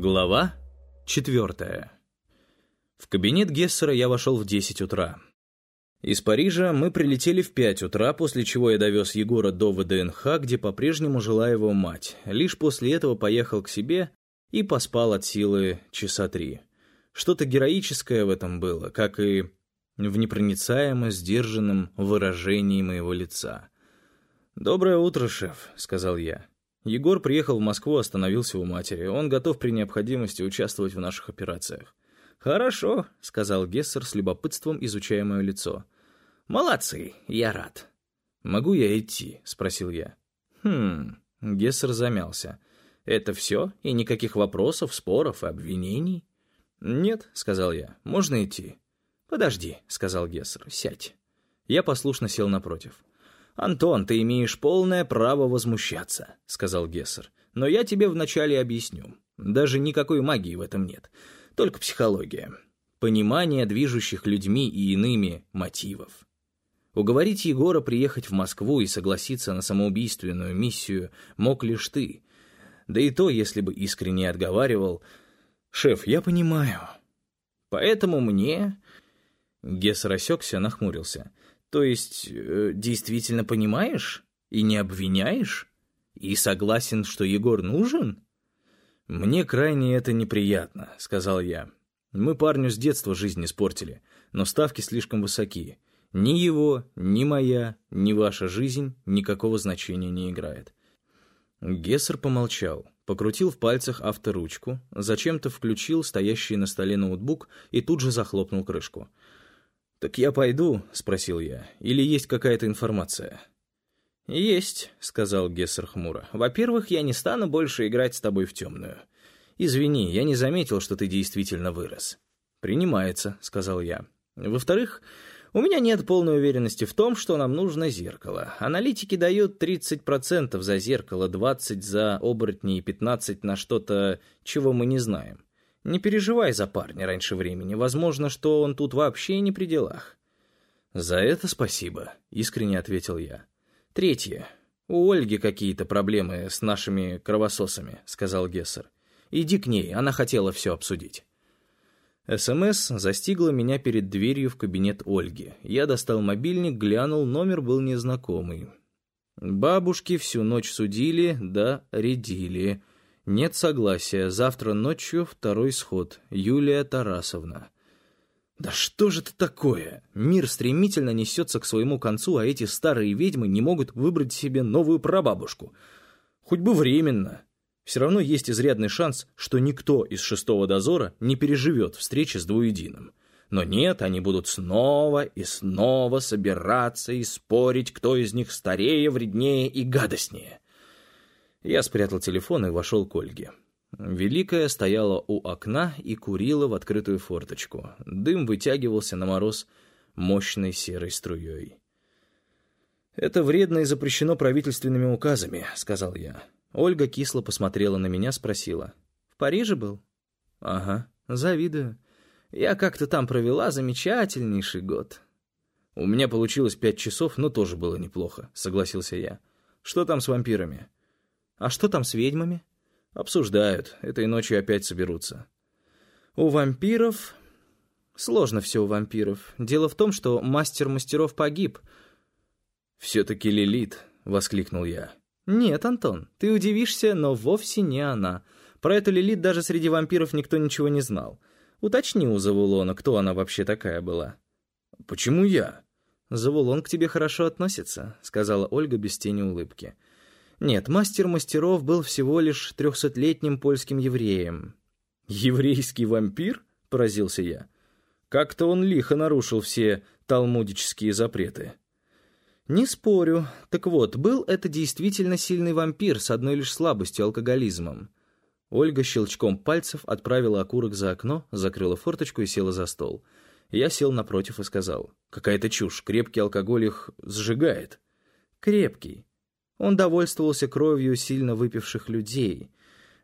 Глава четвертая. В кабинет Гессера я вошел в 10 утра. Из Парижа мы прилетели в 5 утра, после чего я довез Егора до ВДНХ, где по-прежнему жила его мать. Лишь после этого поехал к себе и поспал от силы часа три. Что-то героическое в этом было, как и в непроницаемо сдержанном выражении моего лица. «Доброе утро, шеф», — сказал я. Егор приехал в Москву, остановился у матери. Он готов при необходимости участвовать в наших операциях. «Хорошо», — сказал Гессер с любопытством, изучая мое лицо. «Молодцы, я рад». «Могу я идти?» — спросил я. «Хм...» — Гессер замялся. «Это все? И никаких вопросов, споров и обвинений?» «Нет», — сказал я. «Можно идти?» «Подожди», — сказал Гессер. «Сядь». Я послушно сел напротив. «Антон, ты имеешь полное право возмущаться», — сказал Гессер. «Но я тебе вначале объясню. Даже никакой магии в этом нет. Только психология. Понимание движущих людьми и иными мотивов. Уговорить Егора приехать в Москву и согласиться на самоубийственную миссию мог лишь ты. Да и то, если бы искренне отговаривал. «Шеф, я понимаю. Поэтому мне...» Гессер осекся, нахмурился. То есть, э, действительно понимаешь и не обвиняешь? И согласен, что Егор нужен? Мне крайне это неприятно, сказал я. Мы парню с детства жизнь испортили, но ставки слишком высоки. Ни его, ни моя, ни ваша жизнь никакого значения не играет. Гессер помолчал, покрутил в пальцах авторучку, зачем-то включил стоящий на столе ноутбук и тут же захлопнул крышку. «Так я пойду?» — спросил я. «Или есть какая-то информация?» «Есть», — сказал Гессер хмуро. «Во-первых, я не стану больше играть с тобой в темную. Извини, я не заметил, что ты действительно вырос». «Принимается», — сказал я. «Во-вторых, у меня нет полной уверенности в том, что нам нужно зеркало. Аналитики дают 30% за зеркало, 20% за оборотни и 15% на что-то, чего мы не знаем. Не переживай за парня раньше времени. Возможно, что он тут вообще не при делах. «За это спасибо», — искренне ответил я. «Третье. У Ольги какие-то проблемы с нашими кровососами», — сказал Гессер. «Иди к ней, она хотела все обсудить». СМС застигла меня перед дверью в кабинет Ольги. Я достал мобильник, глянул, номер был незнакомый. Бабушки всю ночь судили, да редили. Нет согласия. Завтра ночью второй сход. Юлия Тарасовна. Да что же это такое? Мир стремительно несется к своему концу, а эти старые ведьмы не могут выбрать себе новую прабабушку. Хоть бы временно. Все равно есть изрядный шанс, что никто из шестого дозора не переживет встречи с двуединым. Но нет, они будут снова и снова собираться и спорить, кто из них старее, вреднее и гадостнее. Я спрятал телефон и вошел к Ольге. Великая стояла у окна и курила в открытую форточку. Дым вытягивался на мороз мощной серой струей. «Это вредно и запрещено правительственными указами», — сказал я. Ольга кисло посмотрела на меня, спросила. «В Париже был?» «Ага, завидую. Я как-то там провела замечательнейший год». «У меня получилось пять часов, но тоже было неплохо», — согласился я. «Что там с вампирами?» А что там с ведьмами? Обсуждают. Этой ночью опять соберутся. У вампиров... Сложно все у вампиров. Дело в том, что мастер мастеров погиб. «Все-таки Лилит», — воскликнул я. «Нет, Антон, ты удивишься, но вовсе не она. Про эту Лилит даже среди вампиров никто ничего не знал. Уточни у Завулона, кто она вообще такая была». «Почему я?» «Завулон к тебе хорошо относится», — сказала Ольга без тени улыбки. Нет, мастер мастеров был всего лишь трехсотлетним польским евреем. «Еврейский вампир?» — поразился я. Как-то он лихо нарушил все талмудические запреты. «Не спорю. Так вот, был это действительно сильный вампир с одной лишь слабостью — алкоголизмом». Ольга щелчком пальцев отправила окурок за окно, закрыла форточку и села за стол. Я сел напротив и сказал, «Какая-то чушь, крепкий алкоголь их сжигает». «Крепкий. Он довольствовался кровью сильно выпивших людей.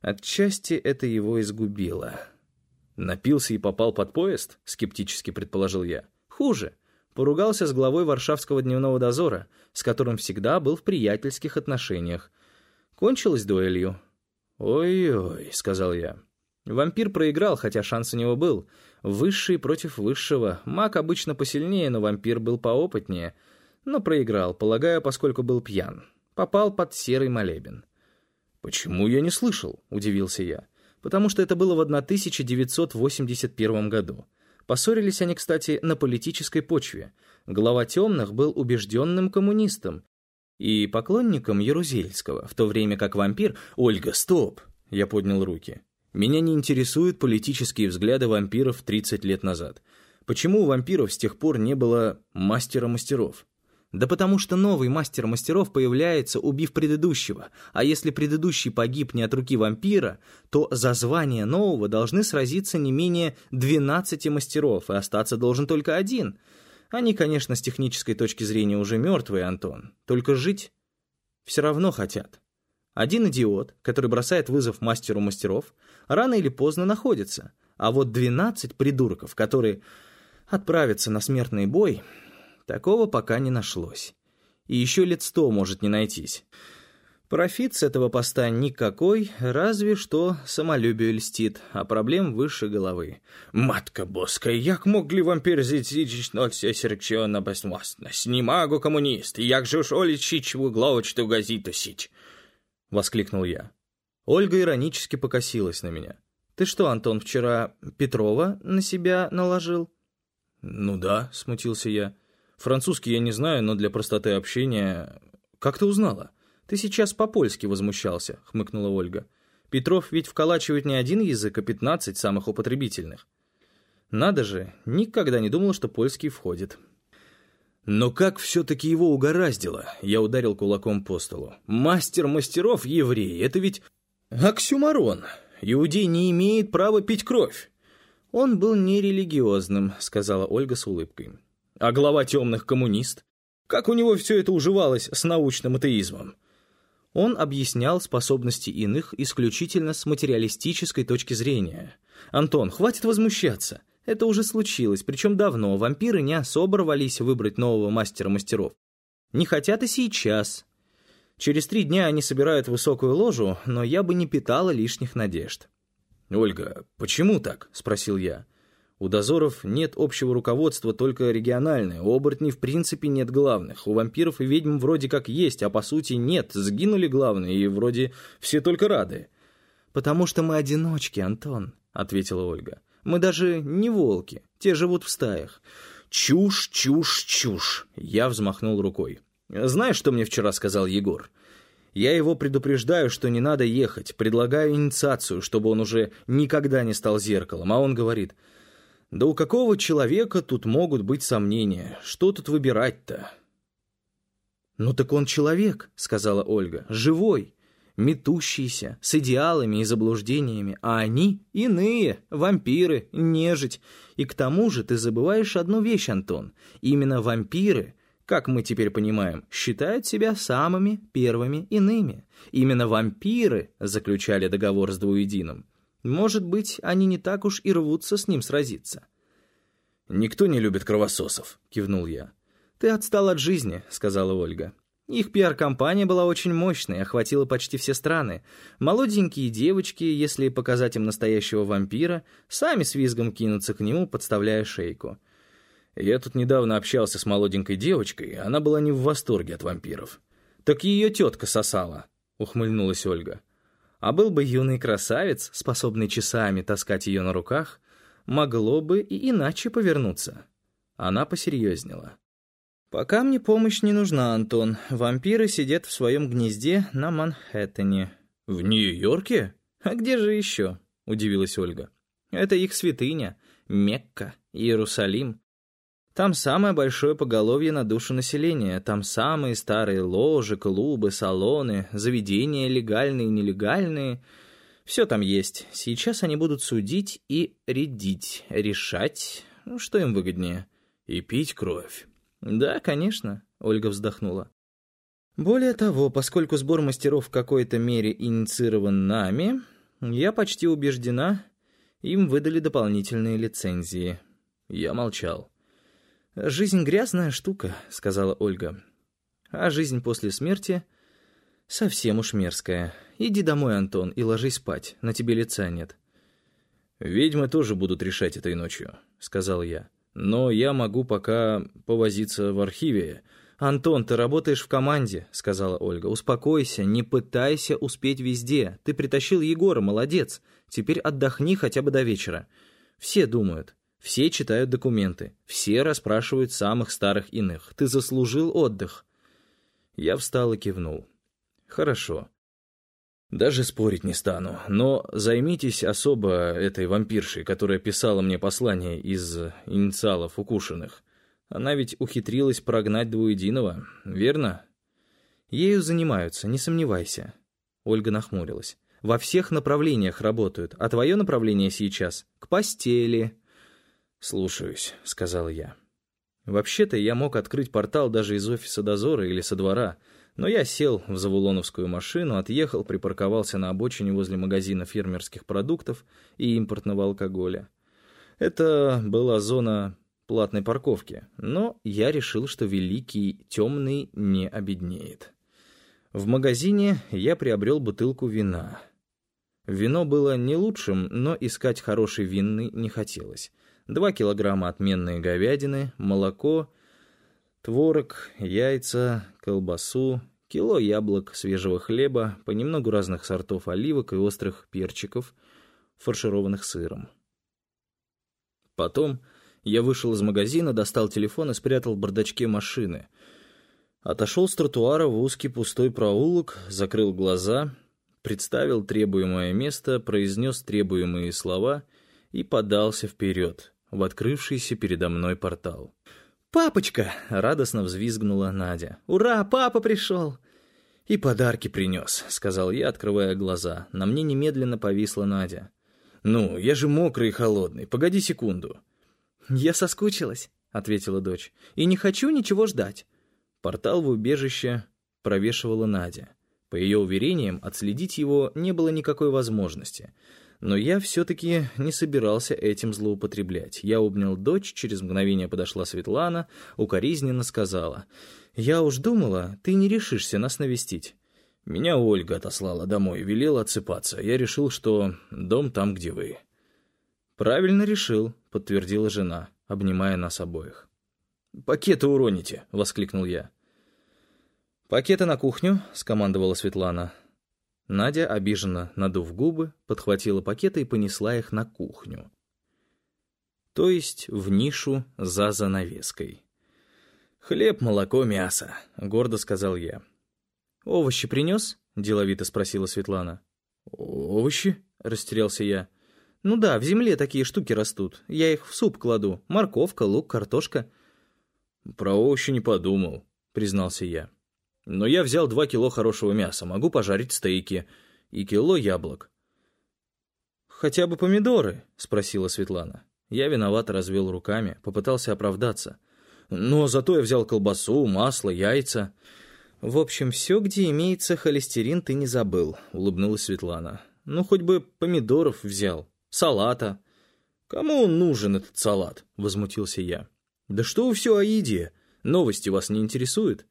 Отчасти это его изгубило. «Напился и попал под поезд?» — скептически предположил я. «Хуже. Поругался с главой Варшавского дневного дозора, с которым всегда был в приятельских отношениях. Кончилось дуэлью». «Ой-ой», — сказал я. Вампир проиграл, хотя шанс у него был. Высший против высшего. Маг обычно посильнее, но вампир был поопытнее. Но проиграл, полагаю, поскольку был пьян. Попал под серый молебен. «Почему я не слышал?» — удивился я. «Потому что это было в 1981 году. Поссорились они, кстати, на политической почве. Глава темных был убежденным коммунистом и поклонником Ярузельского, в то время как вампир... «Ольга, стоп!» — я поднял руки. Меня не интересуют политические взгляды вампиров 30 лет назад. Почему у вампиров с тех пор не было мастера мастеров? Да потому что новый мастер мастеров появляется, убив предыдущего, а если предыдущий погиб не от руки вампира, то за звание нового должны сразиться не менее 12 мастеров, и остаться должен только один. Они, конечно, с технической точки зрения уже мертвые, Антон, только жить все равно хотят. Один идиот, который бросает вызов мастеру мастеров, рано или поздно находится, а вот 12 придурков, которые отправятся на смертный бой, такого пока не нашлось. И еще лет сто может не найтись. Профит с этого поста никакой, разве что самолюбию льстит, а проблем выше головы. Матка боска, як могли вампір зіцічно все серчено безмостность? Не могу коммунист, як же уж оличич в угловочту газету сич? — воскликнул я. Ольга иронически покосилась на меня. «Ты что, Антон, вчера Петрова на себя наложил?» «Ну да», — смутился я. «Французский я не знаю, но для простоты общения...» «Как ты узнала?» «Ты сейчас по-польски возмущался», — хмыкнула Ольга. «Петров ведь вколачивает не один язык, а пятнадцать самых употребительных». «Надо же, никогда не думала, что польский входит». Но как все-таки его угораздило? Я ударил кулаком по столу. Мастер мастеров еврей, это ведь оксюмарон. Иудей не имеет права пить кровь. Он был нерелигиозным, сказала Ольга с улыбкой. А глава темных коммунист? Как у него все это уживалось с научным атеизмом? Он объяснял способности иных исключительно с материалистической точки зрения. «Антон, хватит возмущаться. Это уже случилось, причем давно. Вампиры не особо рвались выбрать нового мастера мастеров. Не хотят и сейчас. Через три дня они собирают высокую ложу, но я бы не питала лишних надежд. «Ольга, почему так?» — спросил я. «У дозоров нет общего руководства, только региональное. У оборотней в принципе нет главных. У вампиров и ведьм вроде как есть, а по сути нет. Сгинули главные, и вроде все только рады». «Потому что мы одиночки, Антон», — ответила Ольга. Мы даже не волки, те живут в стаях. Чушь, чушь, чушь. Я взмахнул рукой. Знаешь, что мне вчера сказал Егор? Я его предупреждаю, что не надо ехать, предлагаю инициацию, чтобы он уже никогда не стал зеркалом, а он говорит, «Да у какого человека тут могут быть сомнения? Что тут выбирать-то?» «Ну так он человек», — сказала Ольга, — «живой метущиеся, с идеалами и заблуждениями, а они иные, вампиры, нежить. И к тому же ты забываешь одну вещь, Антон. Именно вампиры, как мы теперь понимаем, считают себя самыми первыми иными. Именно вампиры заключали договор с двуединым. Может быть, они не так уж и рвутся с ним сразиться. «Никто не любит кровососов», — кивнул я. «Ты отстал от жизни», — сказала Ольга. Их пиар-компания была очень мощной, охватила почти все страны. Молоденькие девочки, если показать им настоящего вампира, сами с визгом кинутся к нему, подставляя шейку. Я тут недавно общался с молоденькой девочкой, она была не в восторге от вампиров. «Так ее тетка сосала», — ухмыльнулась Ольга. А был бы юный красавец, способный часами таскать ее на руках, могло бы и иначе повернуться. Она посерьезнела. «Пока мне помощь не нужна, Антон. Вампиры сидят в своем гнезде на Манхэттене». «В Нью-Йорке?» «А где же еще?» — удивилась Ольга. «Это их святыня, Мекка, Иерусалим. Там самое большое поголовье на душу населения, там самые старые ложи, клубы, салоны, заведения легальные и нелегальные. Все там есть. Сейчас они будут судить и рядить, решать, ну, что им выгоднее. И пить кровь. «Да, конечно», — Ольга вздохнула. «Более того, поскольку сбор мастеров в какой-то мере инициирован нами, я почти убеждена, им выдали дополнительные лицензии». Я молчал. «Жизнь грязная штука», — сказала Ольга. «А жизнь после смерти совсем уж мерзкая. Иди домой, Антон, и ложись спать, на тебе лица нет». «Ведьмы тоже будут решать этой ночью», — сказал я. «Но я могу пока повозиться в архиве». «Антон, ты работаешь в команде», — сказала Ольга. «Успокойся, не пытайся успеть везде. Ты притащил Егора, молодец. Теперь отдохни хотя бы до вечера. Все думают, все читают документы, все расспрашивают самых старых иных. Ты заслужил отдых». Я встал и кивнул. «Хорошо. Даже спорить не стану, но займитесь особо этой вампиршей, которая писала мне послание из инициалов укушенных. Она ведь ухитрилась прогнать двуединого, верно? Ею занимаются, не сомневайся. Ольга нахмурилась. Во всех направлениях работают, а твое направление сейчас — к постели. «Слушаюсь», — сказал я. Вообще-то я мог открыть портал даже из офиса дозора или со двора — но я сел в завулоновскую машину, отъехал, припарковался на обочине возле магазина фермерских продуктов и импортного алкоголя. Это была зона платной парковки, но я решил, что Великий Темный не обеднеет. В магазине я приобрел бутылку вина. Вино было не лучшим, но искать хороший винный не хотелось. Два килограмма отменной говядины, молоко — Творог, яйца, колбасу, кило яблок, свежего хлеба, понемногу разных сортов оливок и острых перчиков, фаршированных сыром. Потом я вышел из магазина, достал телефон и спрятал в бардачке машины. Отошел с тротуара в узкий пустой проулок, закрыл глаза, представил требуемое место, произнес требуемые слова и подался вперед в открывшийся передо мной портал. «Папочка!» — радостно взвизгнула Надя. «Ура, папа пришел!» «И подарки принес», — сказал я, открывая глаза. На мне немедленно повисла Надя. «Ну, я же мокрый и холодный. Погоди секунду». «Я соскучилась», — ответила дочь. «И не хочу ничего ждать». Портал в убежище провешивала Надя. По ее уверениям, отследить его не было никакой возможности — но я все-таки не собирался этим злоупотреблять. Я обнял дочь, через мгновение подошла Светлана, укоризненно сказала. «Я уж думала, ты не решишься нас навестить». Меня Ольга отослала домой, велела отсыпаться. Я решил, что дом там, где вы. «Правильно решил», — подтвердила жена, обнимая нас обоих. «Пакеты уроните», — воскликнул я. «Пакеты на кухню», — скомандовала Светлана. Надя, обиженно надув губы, подхватила пакеты и понесла их на кухню. То есть в нишу за занавеской. «Хлеб, молоко, мясо», — гордо сказал я. «Овощи принес?» — деловито спросила Светлана. «Овощи?» — растерялся я. «Ну да, в земле такие штуки растут. Я их в суп кладу. Морковка, лук, картошка». «Про овощи не подумал», — признался я. Но я взял два кило хорошего мяса, могу пожарить стейки. И кило яблок. «Хотя бы помидоры?» — спросила Светлана. Я виновато развел руками, попытался оправдаться. «Но зато я взял колбасу, масло, яйца». «В общем, все, где имеется холестерин, ты не забыл», — улыбнулась Светлана. «Ну, хоть бы помидоров взял, салата». «Кому он нужен, этот салат?» — возмутился я. «Да что вы все о еде? Новости вас не интересуют?»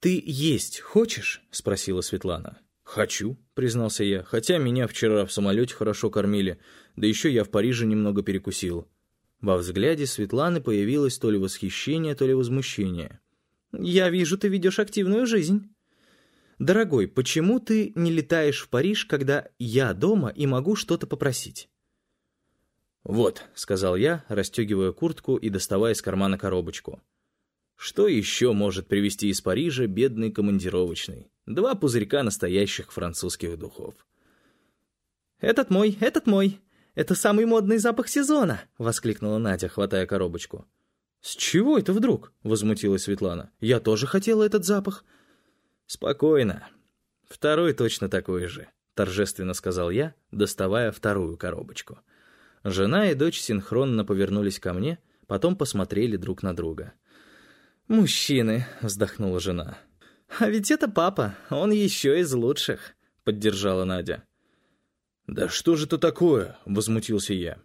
«Ты есть хочешь?» — спросила Светлана. «Хочу», — признался я, хотя меня вчера в самолете хорошо кормили, да еще я в Париже немного перекусил. Во взгляде Светланы появилось то ли восхищение, то ли возмущение. «Я вижу, ты ведешь активную жизнь». «Дорогой, почему ты не летаешь в Париж, когда я дома и могу что-то попросить?» «Вот», — сказал я, расстегивая куртку и доставая из кармана коробочку. Что еще может привезти из Парижа бедный командировочный? Два пузырька настоящих французских духов. «Этот мой, этот мой! Это самый модный запах сезона!» — воскликнула Надя, хватая коробочку. «С чего это вдруг?» — возмутилась Светлана. «Я тоже хотела этот запах». «Спокойно. Второй точно такой же», — торжественно сказал я, доставая вторую коробочку. Жена и дочь синхронно повернулись ко мне, потом посмотрели друг на друга — «Мужчины», — вздохнула жена. «А ведь это папа, он еще из лучших», — поддержала Надя. «Да что же это такое?» — возмутился я.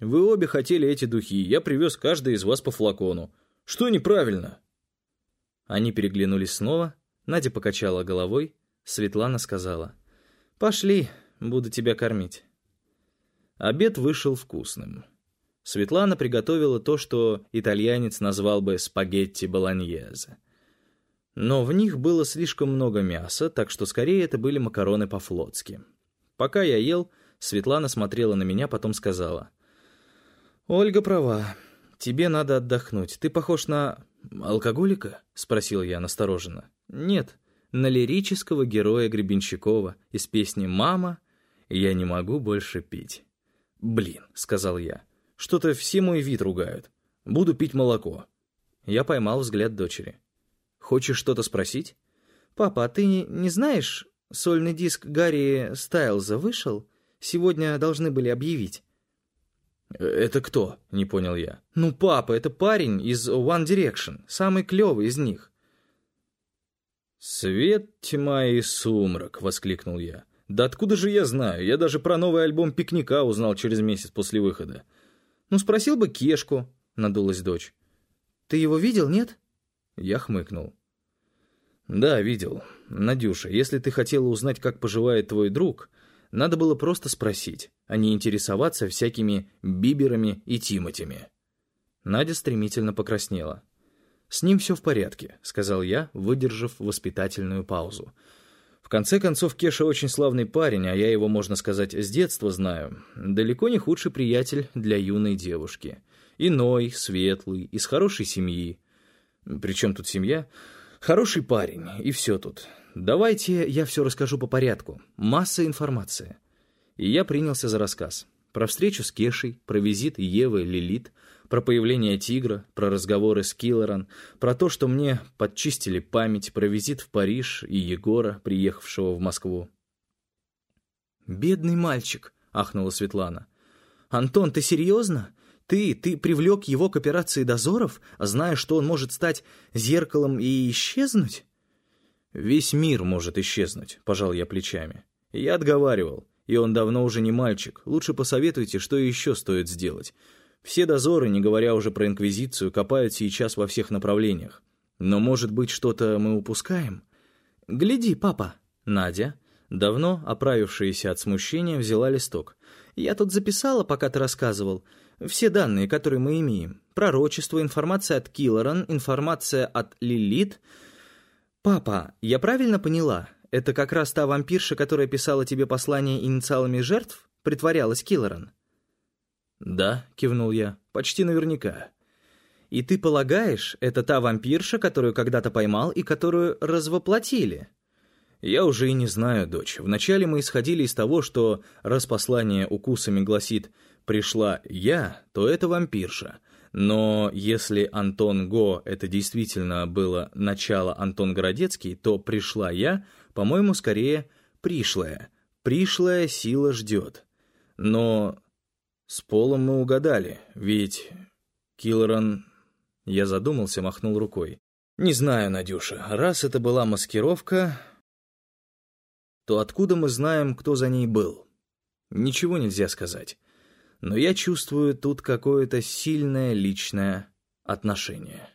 «Вы обе хотели эти духи, я привез каждый из вас по флакону. Что неправильно?» Они переглянулись снова, Надя покачала головой, Светлана сказала. «Пошли, буду тебя кормить». Обед вышел вкусным. Светлана приготовила то, что итальянец назвал бы спагетти болоньезе. Но в них было слишком много мяса, так что скорее это были макароны по-флотски. Пока я ел, Светлана смотрела на меня, потом сказала. «Ольга права. Тебе надо отдохнуть. Ты похож на... алкоголика?» — спросил я настороженно. «Нет, на лирического героя Гребенщикова из песни «Мама, я не могу больше пить». «Блин», — сказал я, — «что-то все мой вид ругают. Буду пить молоко». Я поймал взгляд дочери. Хочешь что-то спросить? Папа, а ты не знаешь, сольный диск Гарри Стайлза вышел? Сегодня должны были объявить. «Это кто?» — не понял я. «Ну, папа, это парень из One Direction, самый клевый из них». «Свет, тьма и сумрак!» — воскликнул я. «Да откуда же я знаю? Я даже про новый альбом «Пикника» узнал через месяц после выхода». «Ну, спросил бы Кешку», — надулась дочь. «Ты его видел, нет?» Я хмыкнул. «Да, видел. Надюша, если ты хотела узнать, как поживает твой друг, надо было просто спросить, а не интересоваться всякими Биберами и Тимотями». Надя стремительно покраснела. «С ним все в порядке», — сказал я, выдержав воспитательную паузу. «В конце концов, Кеша очень славный парень, а я его, можно сказать, с детства знаю. Далеко не худший приятель для юной девушки. Иной, светлый, из хорошей семьи. Причем тут семья? Хороший парень, и все тут. Давайте я все расскажу по порядку. Масса информации. И я принялся за рассказ. Про встречу с Кешей, про визит Евы Лилит, про появление тигра, про разговоры с Киллеран, про то, что мне подчистили память, про визит в Париж и Егора, приехавшего в Москву. «Бедный мальчик», — ахнула Светлана. «Антон, ты серьезно? Ты, ты привлек его к операции дозоров, зная, что он может стать зеркалом и исчезнуть? Весь мир может исчезнуть, пожал я плечами. Я отговаривал, и он давно уже не мальчик. Лучше посоветуйте, что еще стоит сделать. Все дозоры, не говоря уже про Инквизицию, копают сейчас во всех направлениях. Но, может быть, что-то мы упускаем? Гляди, папа. Надя, давно оправившаяся от смущения, взяла листок. Я тут записала, пока ты рассказывал. Все данные, которые мы имеем. Пророчество, информация от Киллоран, информация от Лилит. Папа, я правильно поняла? Это как раз та вампирша, которая писала тебе послание инициалами жертв? Притворялась Киллоран? Да, кивнул я, почти наверняка. И ты полагаешь, это та вампирша, которую когда-то поймал и которую развоплотили? Я уже и не знаю, дочь. Вначале мы исходили из того, что раз послание укусами гласит пришла я, то это вампирша. Но если Антон Го это действительно было начало Антон Городецкий, то пришла я, по-моему, скорее пришлая. Пришлая сила ждет. Но с полом мы угадали, ведь Киллоран... Я задумался, махнул рукой. «Не знаю, Надюша, раз это была маскировка, то откуда мы знаем, кто за ней был? Ничего нельзя сказать но я чувствую тут какое-то сильное личное отношение.